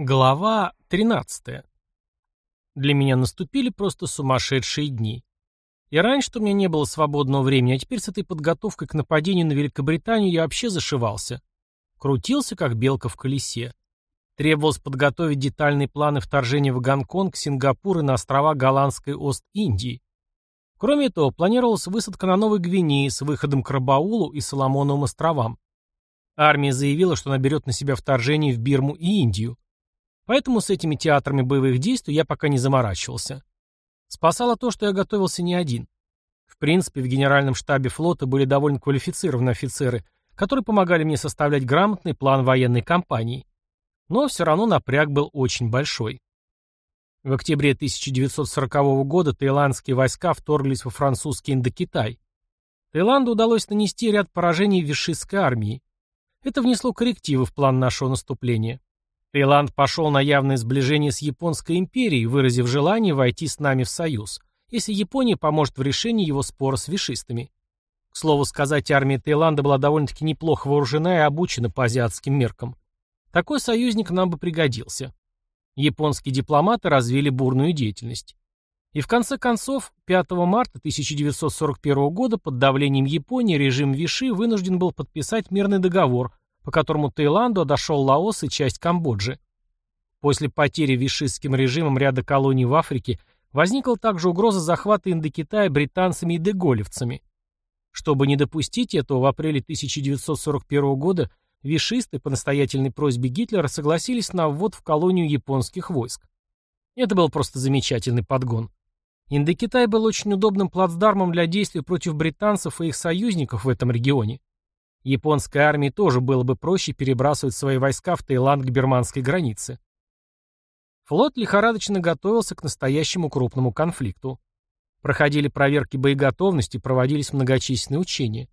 Глава 13. Для меня наступили просто сумасшедшие дни. И раньше у меня не было свободного времени, а теперь с этой подготовкой к нападению на Великобританию я вообще зашивался. Крутился, как белка в колесе. Требовалось подготовить детальные планы вторжения в Гонконг, Сингапур и на острова Голландской Ост-Индии. Кроме этого, планировалась высадка на Новой Гвинее с выходом к Рабаулу и Соломоновым островам. Армия заявила, что она берет на себя вторжение в Бирму и Индию. Поэтому с этими театрами боевых действий я пока не заморачивался. Спасало то, что я готовился не один. В принципе, в генеральном штабе флота были довольно квалифицированные офицеры, которые помогали мне составлять грамотный план военной кампании. Но все равно напряг был очень большой. В октябре 1940 года таиландские войска вторглись во французский Индокитай. Таиланду удалось нанести ряд поражений в вишистской армии. Это внесло коррективы в план нашего наступления. Таиланд пошел на явное сближение с Японской империей, выразив желание войти с нами в союз, если Япония поможет в решении его спора с вишистами. К слову сказать, армия Таиланда была довольно-таки неплохо вооружена и обучена по азиатским меркам. Такой союзник нам бы пригодился. Японские дипломаты развили бурную деятельность. И в конце концов, 5 марта 1941 года под давлением Японии режим Виши вынужден был подписать мирный договор, по которому Таиланду отошел Лаос и часть Камбоджи. После потери вишистским режимом ряда колоний в Африке возникла также угроза захвата Индокитая британцами и деголевцами. Чтобы не допустить этого, в апреле 1941 года вишисты по настоятельной просьбе Гитлера согласились на ввод в колонию японских войск. Это был просто замечательный подгон. Индокитай был очень удобным плацдармом для действий против британцев и их союзников в этом регионе. Японской армии тоже было бы проще перебрасывать свои войска в Таиланд к бирманской границе. Флот лихорадочно готовился к настоящему крупному конфликту. Проходили проверки боеготовности, проводились многочисленные учения.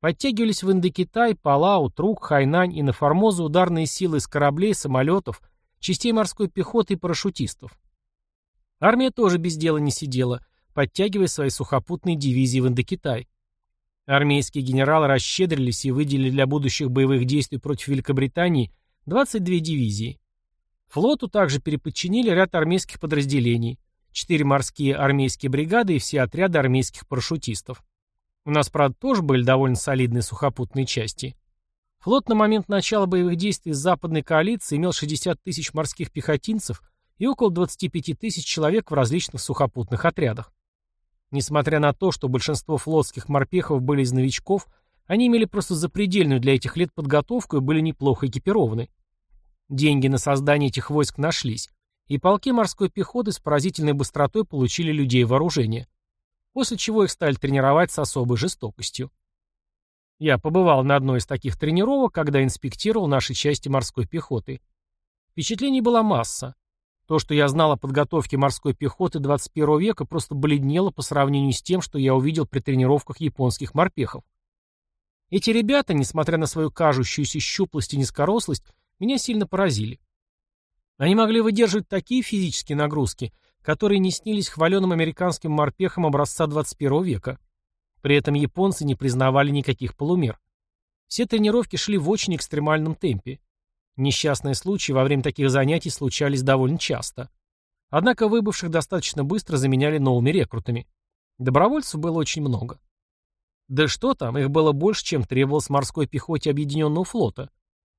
Подтягивались в Индокитай, Палау, Трук, Хайнань и на Формозу ударные силы из кораблей, самолетов, частей морской пехоты и парашютистов. Армия тоже без дела не сидела, подтягивая свои сухопутные дивизии в Индокитай. Армейские генералы расщедрились и выделили для будущих боевых действий против Великобритании 22 дивизии. Флоту также переподчинили ряд армейских подразделений, 4 морские армейские бригады и все отряды армейских парашютистов. У нас, правда, тоже были довольно солидные сухопутные части. Флот на момент начала боевых действий с западной коалиции имел 60 тысяч морских пехотинцев и около 25 тысяч человек в различных сухопутных отрядах. Несмотря на то, что большинство флотских морпехов были из новичков, они имели просто запредельную для этих лет подготовку и были неплохо экипированы. Деньги на создание этих войск нашлись, и полки морской пехоты с поразительной быстротой получили людей вооружения, после чего их стали тренировать с особой жестокостью. Я побывал на одной из таких тренировок, когда инспектировал наши части морской пехоты. Впечатлений была масса. То, что я знал о подготовке морской пехоты 21 века, просто бледнело по сравнению с тем, что я увидел при тренировках японских морпехов. Эти ребята, несмотря на свою кажущуюся щуплость и низкорослость, меня сильно поразили. Они могли выдерживать такие физические нагрузки, которые не снились хваленым американским морпехам образца 21 века. При этом японцы не признавали никаких полумер. Все тренировки шли в очень экстремальном темпе. Несчастные случаи во время таких занятий случались довольно часто. Однако выбывших достаточно быстро заменяли новыми рекрутами. Добровольцев было очень много. Да что там, их было больше, чем требовалось морской пехоте Объединенного флота.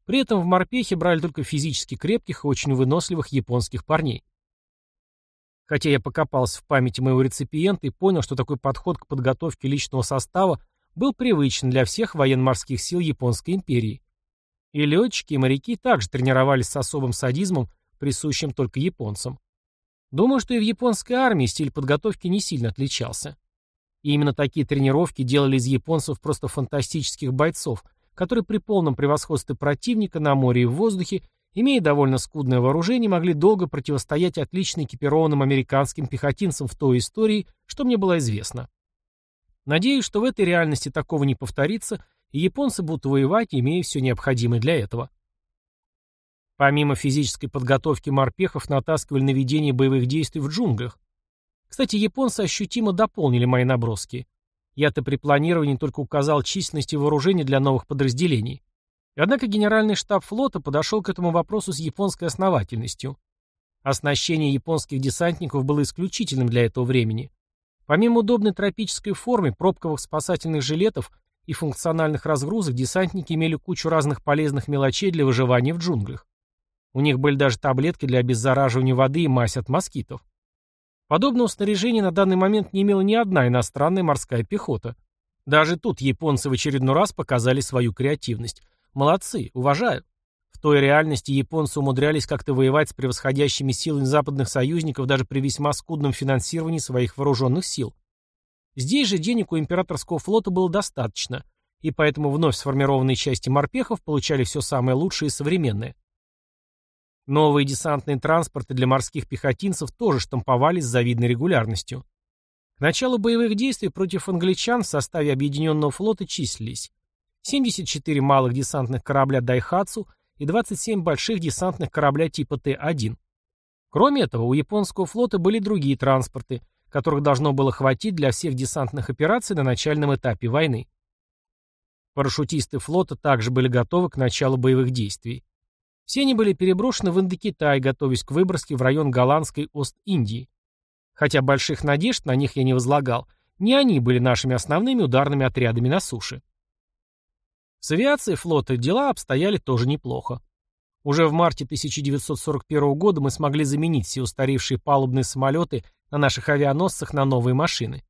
При этом в морпехе брали только физически крепких и очень выносливых японских парней. Хотя я покопался в памяти моего реципиента и понял, что такой подход к подготовке личного состава был привычен для всех военно-морских сил Японской империи. И летчики, и моряки также тренировались с особым садизмом, присущим только японцам. Думаю, что и в японской армии стиль подготовки не сильно отличался. И именно такие тренировки делали из японцев просто фантастических бойцов, которые при полном превосходстве противника на море и в воздухе, имея довольно скудное вооружение, могли долго противостоять отлично экипированным американским пехотинцам в той истории, что мне было известно. Надеюсь, что в этой реальности такого не повторится, японцы будут воевать, имея все необходимое для этого. Помимо физической подготовки морпехов натаскивали на ведение боевых действий в джунглях. Кстати, японцы ощутимо дополнили мои наброски. Я-то при планировании только указал численность и вооружение для новых подразделений. Однако генеральный штаб флота подошел к этому вопросу с японской основательностью. Оснащение японских десантников было исключительным для этого времени. Помимо удобной тропической формы, пробковых спасательных жилетов и функциональных разгрузок, десантники имели кучу разных полезных мелочей для выживания в джунглях. У них были даже таблетки для обеззараживания воды и мазь от москитов. Подобного снаряжения на данный момент не имела ни одна иностранная морская пехота. Даже тут японцы в очередной раз показали свою креативность. Молодцы, уважаю. В той реальности японцы умудрялись как-то воевать с превосходящими силами западных союзников даже при весьма скудном финансировании своих вооруженных сил. Здесь же денег у императорского флота было достаточно, и поэтому вновь сформированные части морпехов получали все самое лучшее и современное. Новые десантные транспорты для морских пехотинцев тоже штамповались с завидной регулярностью. К началу боевых действий против англичан в составе Объединенного флота числились 74 малых десантных корабля «Дайхатсу» и 27 больших десантных корабля типа Т-1. Кроме этого, у японского флота были другие транспорты, которых должно было хватить для всех десантных операций на начальном этапе войны. Парашютисты флота также были готовы к началу боевых действий. Все они были переброшены в Индокитай, готовясь к выброске в район голландской Ост-Индии. Хотя больших надежд на них я не возлагал, не они были нашими основными ударными отрядами на суше. С авиацией флота дела обстояли тоже неплохо. Уже в марте 1941 года мы смогли заменить все устаревшие палубные самолеты на наших авианосцах на новые машины.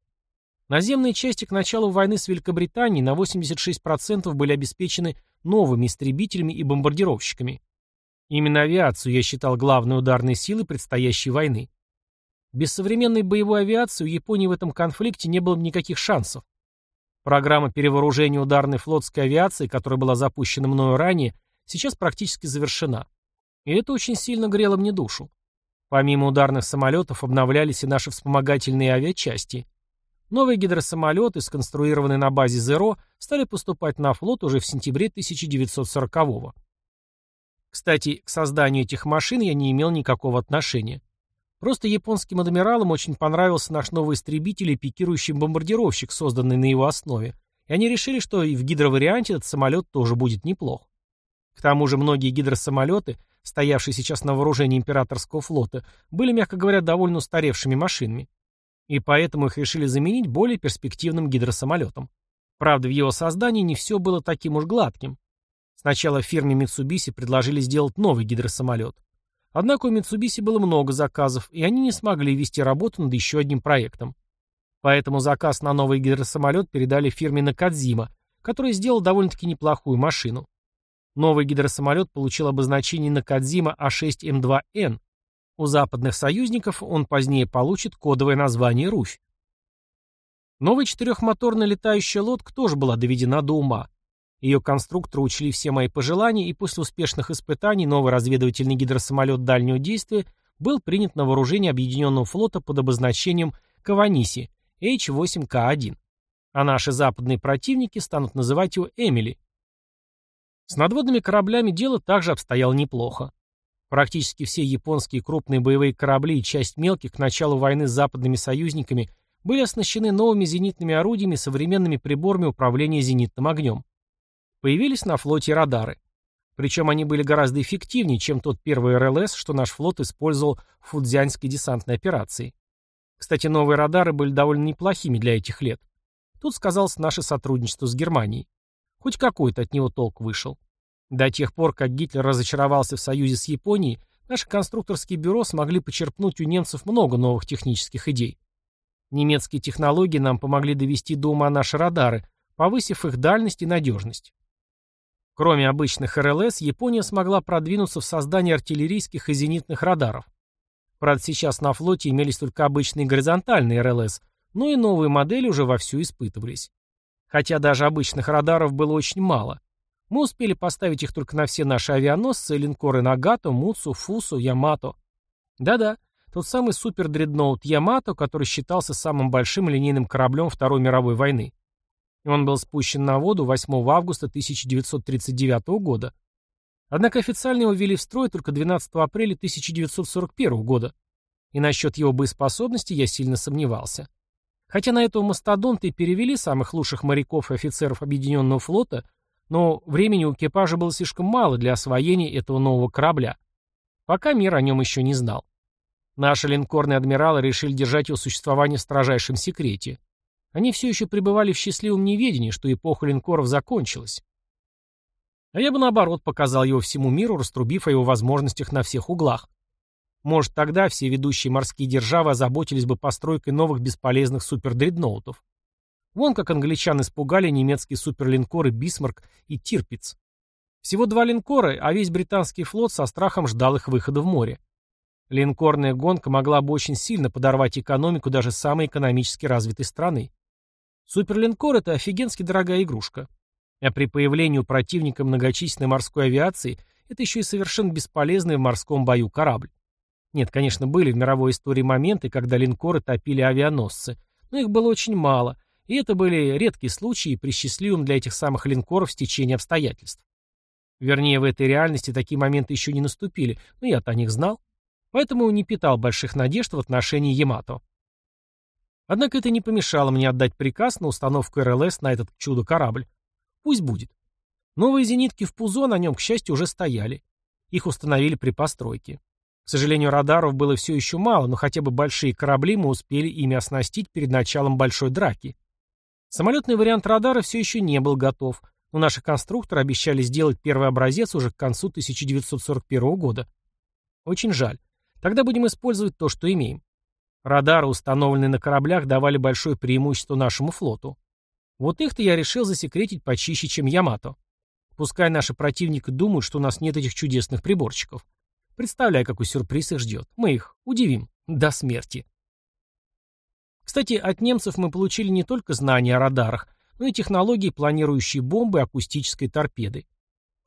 Наземные части к началу войны с Великобританией на 86% были обеспечены новыми истребителями и бомбардировщиками. Именно авиацию я считал главной ударной силой предстоящей войны. Без современной боевой авиации у Японии в этом конфликте не было никаких шансов. Программа перевооружения ударной флотской авиации, которая была запущена мною ранее, сейчас практически завершена. И это очень сильно грело мне душу. Помимо ударных самолетов обновлялись и наши вспомогательные авиачасти. Новые гидросамолеты, сконструированные на базе «Зеро», стали поступать на флот уже в сентябре 1940 года. Кстати, к созданию этих машин я не имел никакого отношения. Просто японским адмиралам очень понравился наш новый истребитель и пикирующий бомбардировщик, созданный на его основе, и они решили, что и в гидроварианте этот самолет тоже будет неплох. К тому же многие гидросамолеты, стоявшие сейчас на вооружении императорского флота, были, мягко говоря, довольно устаревшими машинами. И поэтому их решили заменить более перспективным гидросамолетом. Правда, в его создании не все было таким уж гладким. Сначала фирме Mitsubishi предложили сделать новый гидросамолет. Однако у Mitsubishi было много заказов, и они не смогли вести работу над еще одним проектом. Поэтому заказ на новый гидросамолет передали фирме Накадзима, которая сделала довольно-таки неплохую машину. Новый гидросамолет получил обозначение Накадзима А6М2Н. У западных союзников он позднее получит кодовое название «Руфь». Новая четырехмоторная летающая лодка тоже была доведена до ума. Ее конструкторы учли все мои пожелания, и после успешных испытаний новый разведывательный гидросамолет дальнего действия был принят на вооружение Объединенного флота под обозначением Каваниси H-8К1. А наши западные противники станут называть его Эмили. С надводными кораблями дело также обстояло неплохо. Практически все японские крупные боевые корабли и часть мелких к началу войны с западными союзниками были оснащены новыми зенитными орудиями и современными приборами управления зенитным огнем. Появились на флоте радары. Причем они были гораздо эффективнее, чем тот первый РЛС, что наш флот использовал в Фудзянской десантной операции. Кстати, новые радары были довольно неплохими для этих лет. Тут сказалось наше сотрудничество с Германией. Хоть какой-то от него толк вышел. До тех пор, как Гитлер разочаровался в союзе с Японией, наши конструкторские бюро смогли почерпнуть у немцев много новых технических идей. Немецкие технологии нам помогли довести до ума наши радары, повысив их дальность и надежность. Кроме обычных РЛС, Япония смогла продвинуться в создании артиллерийских и зенитных радаров. Правда, сейчас на флоте имелись только обычные горизонтальные РЛС, но и новые модели уже вовсю испытывались. Хотя даже обычных радаров было очень мало. Мы успели поставить их только на все наши авианосцы, линкоры Нагато, Муцу, Фусу, Ямато. Да-да, тот самый супер-дредноут Ямато, который считался самым большим линейным кораблем Второй мировой войны. Он был спущен на воду 8 августа 1939 года. Однако официально его ввели в строй только 12 апреля 1941 года. И насчет его боеспособности я сильно сомневался. Хотя на этого мастодонта и перевели самых лучших моряков и офицеров Объединенного флота, Но времени у экипажа было слишком мало для освоения этого нового корабля. Пока мир о нем еще не знал. Наши линкорные адмиралы решили держать его существование в строжайшем секрете. Они все еще пребывали в счастливом неведении, что эпоха линкоров закончилась. А я бы наоборот показал его всему миру, раструбив о его возможностях на всех углах. Может, тогда все ведущие морские державы озаботились бы постройкой новых бесполезных супердредноутов. Вон как англичан испугали немецкие суперлинкоры «Бисмарк» и «Тирпиц». Всего два линкора, а весь британский флот со страхом ждал их выхода в море. Линкорная гонка могла бы очень сильно подорвать экономику даже самой экономически развитой страны. Суперлинкор – это офигенски дорогая игрушка. А при появлении у противника многочисленной морской авиации это еще и совершенно бесполезный в морском бою корабль. Нет, конечно, были в мировой истории моменты, когда линкоры топили авианосцы, но их было очень мало, и это были редкие случаи при счастливом для этих самых линкоров стечении обстоятельств. Вернее, в этой реальности такие моменты еще не наступили, но я-то о них знал, поэтому не питал больших надежд в отношении Ямато. Однако это не помешало мне отдать приказ на установку РЛС на этот чудо-корабль. Пусть будет. Новые зенитки в Пузо на нем, к счастью, уже стояли. Их установили при постройке. К сожалению, радаров было все еще мало, но хотя бы большие корабли мы успели ими оснастить перед началом большой драки. Самолетный вариант радара все еще не был готов, но наши конструкторы обещали сделать первый образец уже к концу 1941 года. Очень жаль. Тогда будем использовать то, что имеем. Радары, установленные на кораблях, давали большое преимущество нашему флоту. Вот их-то я решил засекретить почище, чем Ямато. Пускай наши противники думают, что у нас нет этих чудесных приборчиков. Представляю, какой сюрприз их ждет. Мы их удивим до смерти. Кстати, от немцев мы получили не только знания о радарах, но и технологии, планирующие бомбы и акустической торпеды.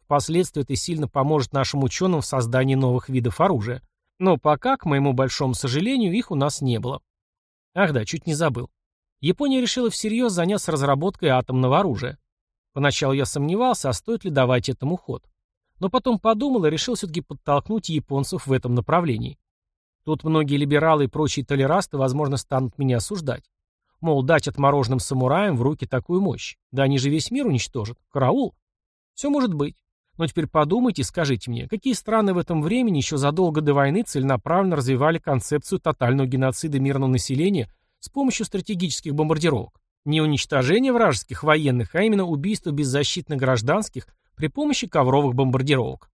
Впоследствии это сильно поможет нашим ученым в создании новых видов оружия. Но пока, к моему большому сожалению, их у нас не было. Ах да, чуть не забыл. Япония решила всерьез заняться разработкой атомного оружия. Поначалу я сомневался, а стоит ли давать этому ход но потом подумал и решил все-таки подтолкнуть японцев в этом направлении. Тут многие либералы и прочие толерасты, возможно, станут меня осуждать. Мол, дать отмороженным самураям в руки такую мощь. Да они же весь мир уничтожат. Караул. Все может быть. Но теперь подумайте и скажите мне, какие страны в этом времени еще задолго до войны целенаправленно развивали концепцию тотального геноцида мирного населения с помощью стратегических бомбардировок? Не уничтожение вражеских военных, а именно убийство беззащитных гражданских при помощи ковровых бомбардировок.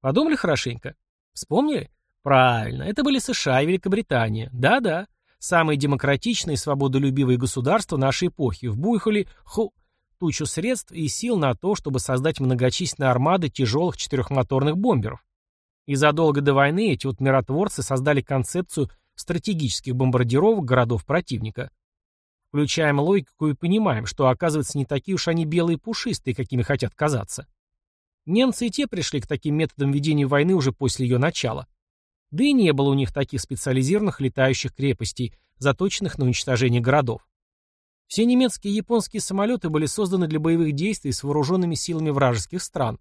Подумали хорошенько? Вспомнили? Правильно, это были США и Великобритания. Да-да, самые демократичные и свободолюбивые государства нашей эпохи вбухали ху тучу средств и сил на то, чтобы создать многочисленные армады тяжелых четырехмоторных бомберов. И задолго до войны эти вот миротворцы создали концепцию стратегических бомбардировок городов противника. Включаем логику и понимаем, что, оказывается, не такие уж они белые пушистые, какими хотят казаться. Немцы и те пришли к таким методам ведения войны уже после ее начала. Да и не было у них таких специализированных летающих крепостей, заточенных на уничтожение городов. Все немецкие и японские самолеты были созданы для боевых действий с вооруженными силами вражеских стран.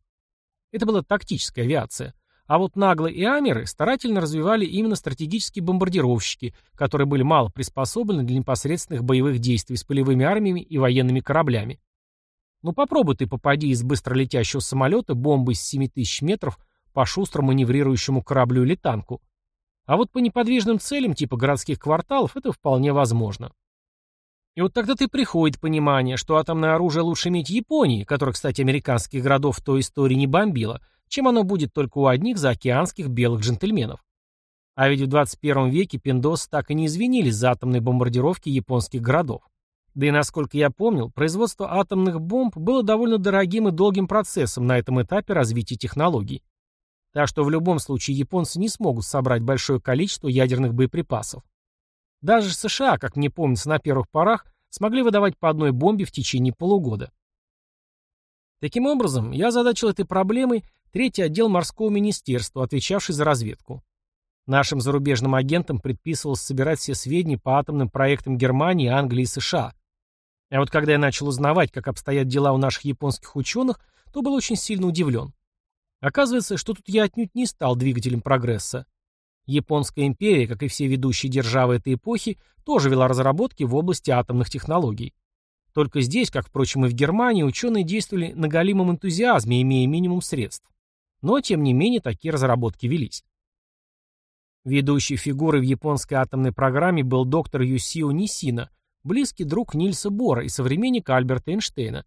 Это была тактическая авиация. А вот наглые и амеры старательно развивали именно стратегические бомбардировщики, которые были мало приспособлены для непосредственных боевых действий с полевыми армиями и военными кораблями. Ну попробуй ты попади из быстролетящего самолета бомбой с 7000 метров по шустро маневрирующему кораблю или танку. А вот по неподвижным целям типа городских кварталов это вполне возможно. И вот тогда ты приходит понимание, что атомное оружие лучше иметь Японии, которая, кстати, американских городов в той истории не бомбила, чем оно будет только у одних заокеанских белых джентльменов. А ведь в 21 веке пиндосы так и не извинились за атомные бомбардировки японских городов. Да и насколько я помнил, производство атомных бомб было довольно дорогим и долгим процессом на этом этапе развития технологий. Так что в любом случае японцы не смогут собрать большое количество ядерных боеприпасов. Даже США, как мне помнится, на первых порах смогли выдавать по одной бомбе в течение полугода. Таким образом, я задачил этой проблемой Третий отдел морского министерства, отвечавший за разведку. Нашим зарубежным агентам предписывалось собирать все сведения по атомным проектам Германии, Англии и США. А вот когда я начал узнавать, как обстоят дела у наших японских ученых, то был очень сильно удивлен. Оказывается, что тут я отнюдь не стал двигателем прогресса. Японская империя, как и все ведущие державы этой эпохи, тоже вела разработки в области атомных технологий. Только здесь, как, впрочем, и в Германии, ученые действовали на галимом энтузиазме, имея минимум средств. Но, тем не менее, такие разработки велись. Ведущей фигурой в японской атомной программе был доктор Юсио Нисина, близкий друг Нильса Бора и современник Альберта Эйнштейна.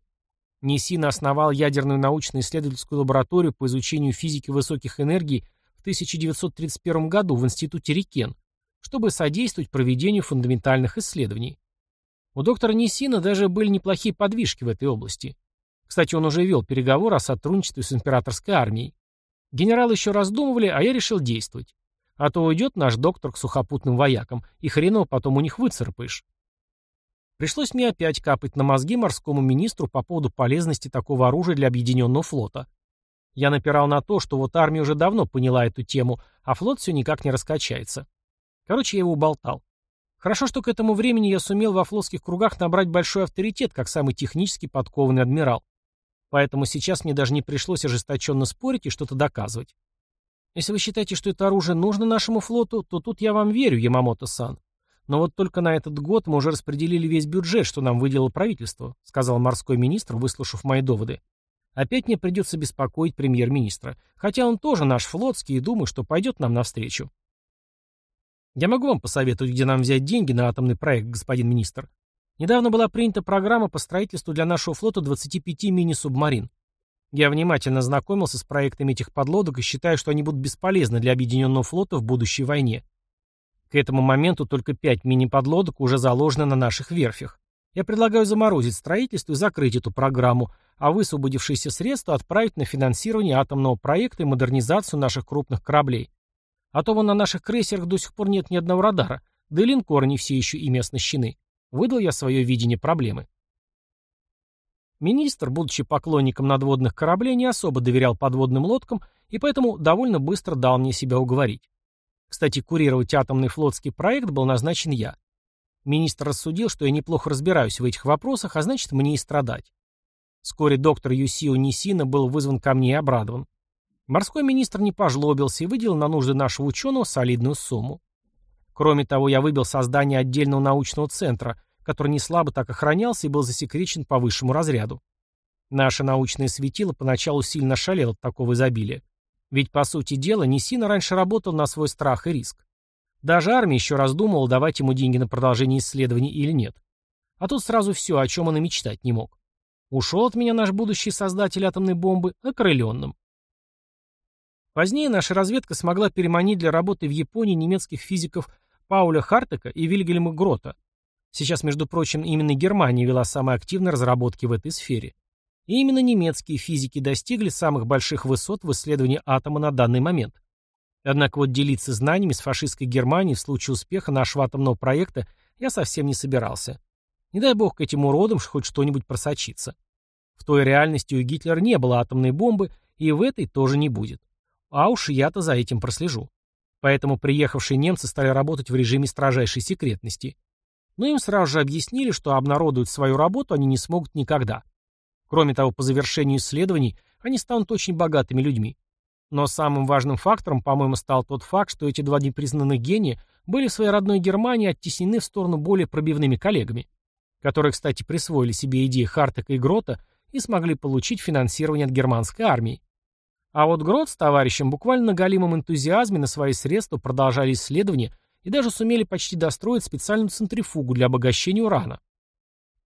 Нисина основал ядерную научно-исследовательскую лабораторию по изучению физики высоких энергий в 1931 году в Институте Рикен, чтобы содействовать проведению фундаментальных исследований. У доктора Нисина даже были неплохие подвижки в этой области. Кстати, он уже вел переговоры о сотрудничестве с императорской армией. Генералы еще раздумывали, а я решил действовать. А то уйдет наш доктор к сухопутным воякам, и хреново потом у них выцарапаешь. Пришлось мне опять капать на мозги морскому министру по поводу полезности такого оружия для объединенного флота. Я напирал на то, что вот армия уже давно поняла эту тему, а флот все никак не раскачается. Короче, я его уболтал. Хорошо, что к этому времени я сумел во флотских кругах набрать большой авторитет, как самый технически подкованный адмирал. Поэтому сейчас мне даже не пришлось ожесточенно спорить и что-то доказывать. Если вы считаете, что это оружие нужно нашему флоту, то тут я вам верю, Ямамото-сан. Но вот только на этот год мы уже распределили весь бюджет, что нам выделило правительство, сказал морской министр, выслушав мои доводы. Опять мне придется беспокоить премьер-министра, хотя он тоже наш флотский и думаю, что пойдет нам навстречу. Я могу вам посоветовать, где нам взять деньги на атомный проект, господин министр. Недавно была принята программа по строительству для нашего флота 25 мини-субмарин. Я внимательно знакомился с проектами этих подлодок и считаю, что они будут бесполезны для объединенного флота в будущей войне. К этому моменту только 5 мини-подлодок уже заложены на наших верфях. Я предлагаю заморозить строительство и закрыть эту программу, а высвободившиеся средства отправить на финансирование атомного проекта и модернизацию наших крупных кораблей. А то вон на наших крейсерах до сих пор нет ни одного радара, да и линкоры не все еще ими оснащены. Выдал я свое видение проблемы. Министр, будучи поклонником надводных кораблей, не особо доверял подводным лодкам и поэтому довольно быстро дал мне себя уговорить. Кстати, курировать атомный флотский проект был назначен я. Министр рассудил, что я неплохо разбираюсь в этих вопросах, а значит, мне и страдать. Вскоре доктор Юсио Нисина был вызван ко мне и обрадован. Морской министр не пожлобился и выделил на нужды нашего ученого солидную сумму. Кроме того, я выбил создание отдельного научного центра, который не слабо так охранялся и был засекречен по высшему разряду. Наше научное светило поначалу сильно шалело от такого изобилия. Ведь, по сути дела, Несина раньше работал на свой страх и риск. Даже армия еще раздумывала, давать ему деньги на продолжение исследований или нет. А тут сразу все, о чем он и мечтать не мог. Ушел от меня наш будущий создатель атомной бомбы окрыленным. Позднее наша разведка смогла переманить для работы в Японии немецких физиков Пауля Хартека и Вильгельма Грота. Сейчас, между прочим, именно Германия вела самые активные разработки в этой сфере. И именно немецкие физики достигли самых больших высот в исследовании атома на данный момент. Однако вот делиться знаниями с фашистской Германией в случае успеха нашего атомного проекта я совсем не собирался. Не дай бог к этим уродам хоть что-нибудь просочится. В той реальности у Гитлера не было атомной бомбы, и в этой тоже не будет. А уж я-то за этим прослежу. Поэтому приехавшие немцы стали работать в режиме строжайшей секретности. Но им сразу же объяснили, что обнародовать свою работу они не смогут никогда. Кроме того, по завершению исследований они станут очень богатыми людьми. Но самым важным фактором, по-моему, стал тот факт, что эти два непризнанных гения были в своей родной Германии оттеснены в сторону более пробивными коллегами, которые, кстати, присвоили себе идеи Хартека и Грота и смогли получить финансирование от германской армии. А вот Грот с товарищем буквально на галимом энтузиазме на свои средства продолжали исследования и даже сумели почти достроить специальную центрифугу для обогащения урана.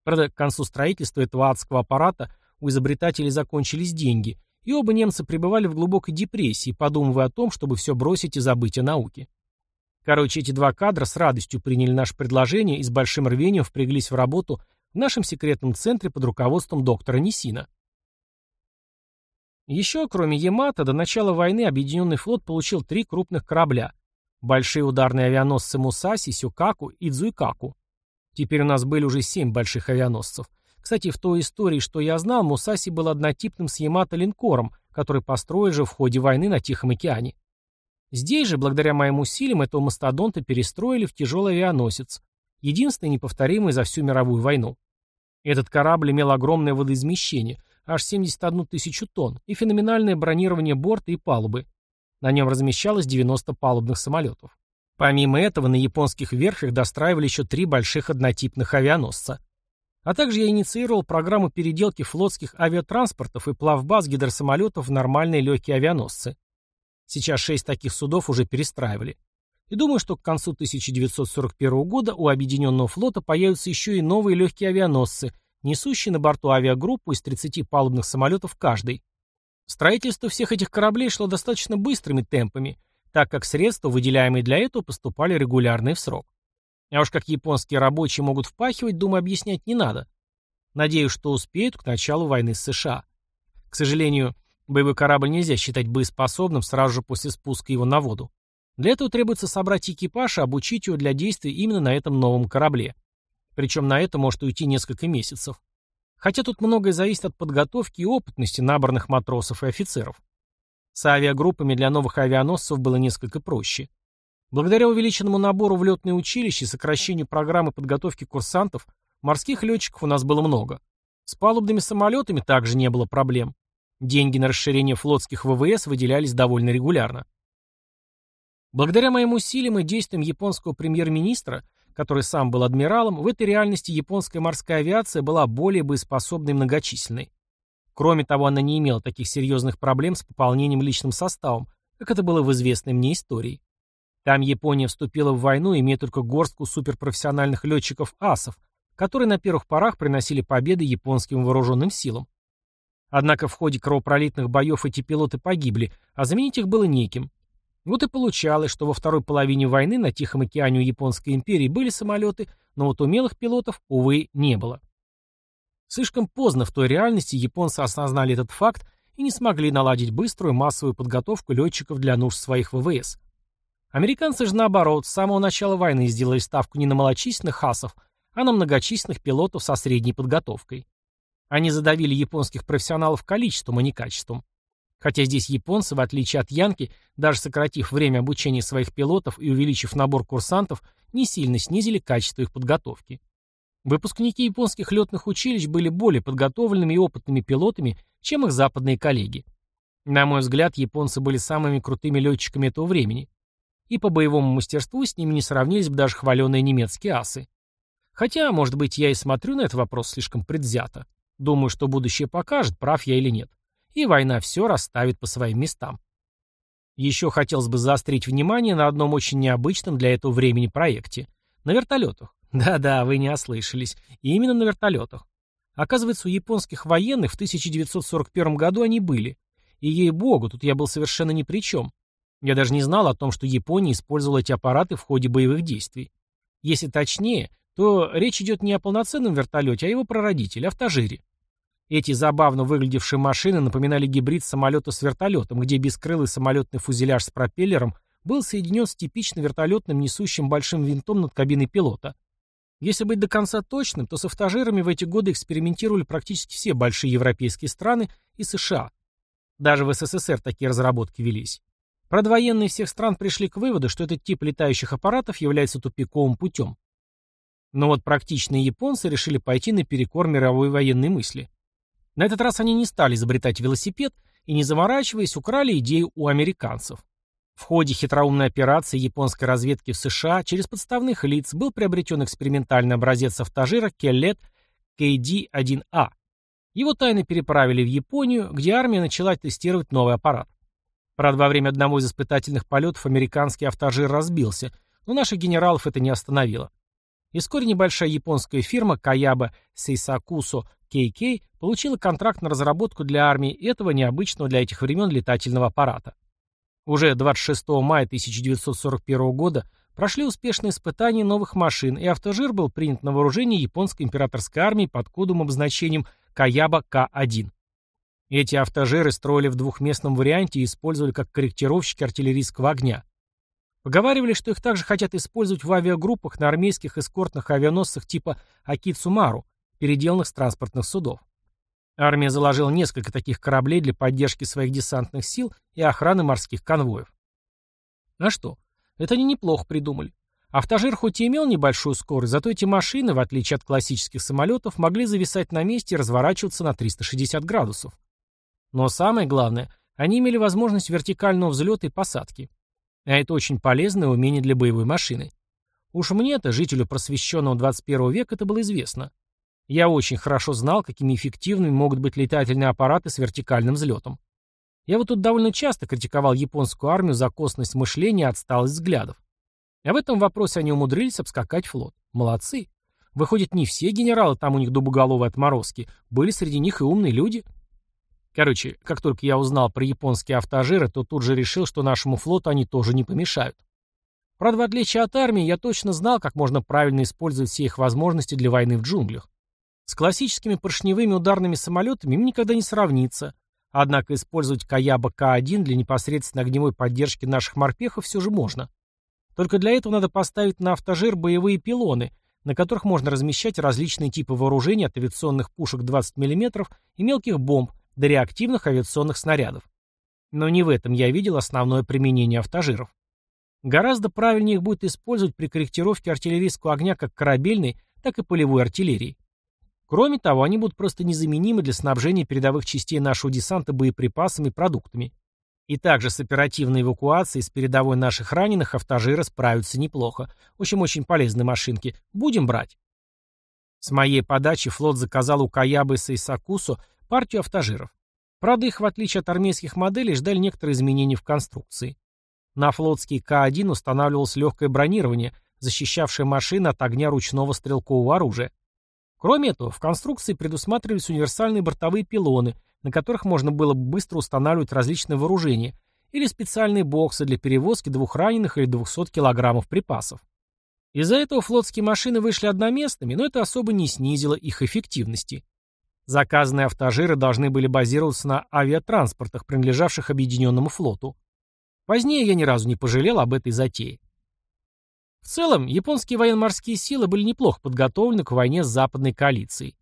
Правда, к концу строительства этого адского аппарата у изобретателей закончились деньги, и оба немца пребывали в глубокой депрессии, подумывая о том, чтобы все бросить и забыть о науке. Короче, эти два кадра с радостью приняли наше предложение и с большим рвением впряглись в работу в нашем секретном центре под руководством доктора Нисина. Еще, кроме Ямато, до начала войны Объединенный флот получил три крупных корабля. Большие ударные авианосцы Мусаси, Сюкаку и Дзуйкаку. Теперь у нас были уже семь больших авианосцев. Кстати, в той истории, что я знал, Мусаси был однотипным с Ямато линкором, который построили же в ходе войны на Тихом океане. Здесь же, благодаря моим усилиям, этого мастодонта перестроили в тяжелый авианосец, единственный неповторимый за всю мировую войну. Этот корабль имел огромное водоизмещение, аж 71 тысячу тонн, и феноменальное бронирование борта и палубы. На нем размещалось 90 палубных самолетов. Помимо этого, на японских верфях достраивали еще три больших однотипных авианосца. А также я инициировал программу переделки флотских авиатранспортов и плавбаз гидросамолетов в нормальные легкие авианосцы. Сейчас шесть таких судов уже перестраивали. И думаю, что к концу 1941 года у Объединенного флота появятся еще и новые легкие авианосцы, несущие на борту авиагруппу из 30 палубных самолетов каждый. Строительство всех этих кораблей шло достаточно быстрыми темпами, так как средства, выделяемые для этого, поступали регулярно и в срок. А уж как японские рабочие могут впахивать, думаю, объяснять не надо. Надеюсь, что успеют к началу войны с США. К сожалению, боевой корабль нельзя считать боеспособным сразу же после спуска его на воду. Для этого требуется собрать экипаж и обучить его для действий именно на этом новом корабле. Причем на это может уйти несколько месяцев. Хотя тут многое зависит от подготовки и опытности наборных матросов и офицеров. С авиагруппами для новых авианосцев было несколько проще. Благодаря увеличенному набору в летные училища и сокращению программы подготовки курсантов, морских летчиков у нас было много. С палубными самолетами также не было проблем. Деньги на расширение флотских ВВС выделялись довольно регулярно. Благодаря моим усилиям и действиям японского премьер-министра, который сам был адмиралом, в этой реальности японская морская авиация была более боеспособной и многочисленной. Кроме того, она не имела таких серьезных проблем с пополнением личным составом, как это было в известной мне истории. Там Япония вступила в войну, имея только горстку суперпрофессиональных летчиков-асов, которые на первых порах приносили победы японским вооруженным силам. Однако в ходе кровопролитных боев эти пилоты погибли, а заменить их было неким. Вот и получалось, что во второй половине войны на Тихом океане у Японской империи были самолеты, но вот умелых пилотов, увы, не было. Слишком поздно в той реальности японцы осознали этот факт и не смогли наладить быструю массовую подготовку летчиков для нужд своих ВВС. Американцы же наоборот, с самого начала войны сделали ставку не на малочисленных асов, а на многочисленных пилотов со средней подготовкой. Они задавили японских профессионалов количеством, а не качеством. Хотя здесь японцы, в отличие от Янки, даже сократив время обучения своих пилотов и увеличив набор курсантов, не сильно снизили качество их подготовки. Выпускники японских летных училищ были более подготовленными и опытными пилотами, чем их западные коллеги. На мой взгляд, японцы были самыми крутыми летчиками этого времени. И по боевому мастерству с ними не сравнились бы даже хваленные немецкие асы. Хотя, может быть, я и смотрю на этот вопрос слишком предвзято. Думаю, что будущее покажет, прав я или нет. И война все расставит по своим местам. Еще хотелось бы заострить внимание на одном очень необычном для этого времени проекте. На вертолетах. Да-да, вы не ослышались. Именно на вертолетах. Оказывается, у японских военных в 1941 году они были. И ей-богу, тут я был совершенно ни при чем. Я даже не знал о том, что Япония использовала эти аппараты в ходе боевых действий. Если точнее, то речь идет не о полноценном вертолете, а его прародителе, автожире. Эти забавно выглядевшие машины напоминали гибрид самолета с вертолетом, где бескрылый самолетный фузеляж с пропеллером был соединен с типично вертолетным несущим большим винтом над кабиной пилота. Если быть до конца точным, то с автожирами в эти годы экспериментировали практически все большие европейские страны и США. Даже в СССР такие разработки велись. Правда, военные всех стран пришли к выводу, что этот тип летающих аппаратов является тупиковым путем. Но вот практичные японцы решили пойти наперекор мировой военной мысли. На этот раз они не стали изобретать велосипед и, не заморачиваясь, украли идею у американцев. В ходе хитроумной операции японской разведки в США через подставных лиц был приобретен экспериментальный образец автожира Келлет KD-1A. Его тайно переправили в Японию, где армия начала тестировать новый аппарат. Правда, во время одного из испытательных полетов американский автожир разбился, но наших генералов это не остановило. И вскоре небольшая японская фирма Каяба Сейсакусо KK получила контракт на разработку для армии этого необычного для этих времен летательного аппарата. Уже 26 мая 1941 года прошли успешные испытания новых машин, и автожир был принят на вооружение японской императорской армии под кодовым обозначением Каяба К-1. Эти автожиры строили в двухместном варианте и использовали как корректировщики артиллерийского огня. Поговаривали, что их также хотят использовать в авиагруппах на армейских эскортных авианосцах типа Акицумару, переделанных с транспортных судов. Армия заложила несколько таких кораблей для поддержки своих десантных сил и охраны морских конвоев. А что? Это они неплохо придумали. Автожир хоть и имел небольшую скорость, зато эти машины, в отличие от классических самолетов, могли зависать на месте и разворачиваться на 360 градусов. Но самое главное, они имели возможность вертикального взлета и посадки. А это очень полезное умение для боевой машины. Уж мне-то, жителю просвещенного 21 века, это было известно. Я очень хорошо знал, какими эффективными могут быть летательные аппараты с вертикальным взлетом. Я вот тут довольно часто критиковал японскую армию за косность мышления и отсталость взглядов. А в этом вопросе они умудрились обскакать флот. Молодцы. Выходит, не все генералы там у них дубоголовые отморозки. Были среди них и умные люди. Короче, как только я узнал про японские автожиры, то тут же решил, что нашему флоту они тоже не помешают. Правда, в отличие от армии, я точно знал, как можно правильно использовать все их возможности для войны в джунглях. С классическими поршневыми ударными самолетами им никогда не сравнится. Однако использовать Каяба К-1 для непосредственной огневой поддержки наших морпехов все же можно. Только для этого надо поставить на автожир боевые пилоны, на которых можно размещать различные типы вооружений от авиационных пушек 20 мм и мелких бомб до реактивных авиационных снарядов. Но не в этом я видел основное применение автожиров. Гораздо правильнее их будет использовать при корректировке артиллерийского огня как корабельной, так и полевой артиллерии. Кроме того, они будут просто незаменимы для снабжения передовых частей нашего десанта боеприпасами и продуктами. И также с оперативной эвакуацией с передовой наших раненых автожиры справятся неплохо. В общем, очень полезные машинки. Будем брать. С моей подачи флот заказал у Каябы и Сайсакусу партию автожиров. Правда, их, в отличие от армейских моделей, ждали некоторые изменения в конструкции. На флотский К-1 устанавливалось легкое бронирование, защищавшее машины от огня ручного стрелкового оружия. Кроме этого, в конструкции предусматривались универсальные бортовые пилоны, на которых можно было быстро устанавливать различные вооружения, или специальные боксы для перевозки двух раненых или 200 килограммов припасов. Из-за этого флотские машины вышли одноместными, но это особо не снизило их эффективности. Заказанные автожиры должны были базироваться на авиатранспортах, принадлежавших объединенному флоту. Позднее я ни разу не пожалел об этой затее. В целом, японские военно-морские силы были неплохо подготовлены к войне с западной коалицией.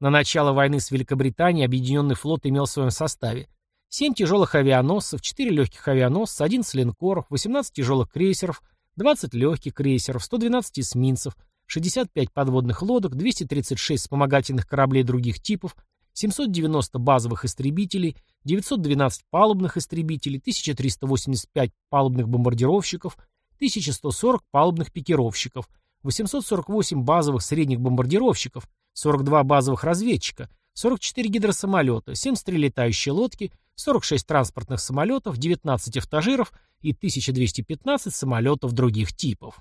На начало войны с Великобританией объединенный флот имел в своем составе 7 тяжелых авианосцев, 4 легких авианосца, 11 линкоров, 18 тяжелых крейсеров, 20 легких крейсеров, 112 эсминцев, 65 подводных лодок, 236 вспомогательных кораблей других типов, 790 базовых истребителей, 912 палубных истребителей, 1385 палубных бомбардировщиков, 1140 палубных пикировщиков, 848 базовых средних бомбардировщиков, 42 базовых разведчика, 44 гидросамолета, 73 летающие лодки, 46 транспортных самолетов, 19 автожиров и 1215 самолетов других типов.